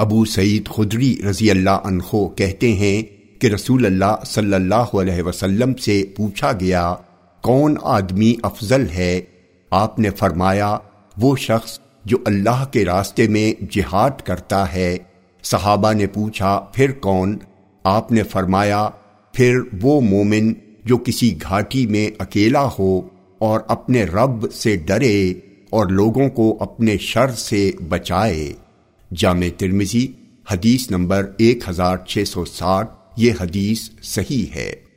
ابو سعید خدری رضی اللہ عنہ کہتے ہیں کہ رسول اللہ صلی اللہ علیہ وسلم سے پوچھا گیا، کون آدمی افضل ہے؟ آپ نے فرمایا، وہ شخص جو اللہ کے راستے میں جہاد کرتا ہے۔ صحابہ نے پوچھا، پھر کون؟ آپ نے فرمایا، پھر وہ مومن جو کسی گھاٹی میں اکیلا ہو اور اپنے رب سے ڈرے اور لوگوں کو اپنے شر سے بچائے۔ جامع ترمزی حدیث نمبر ایک ہزار چھ سو ساٹھ یہ حدیث صحیح ہے۔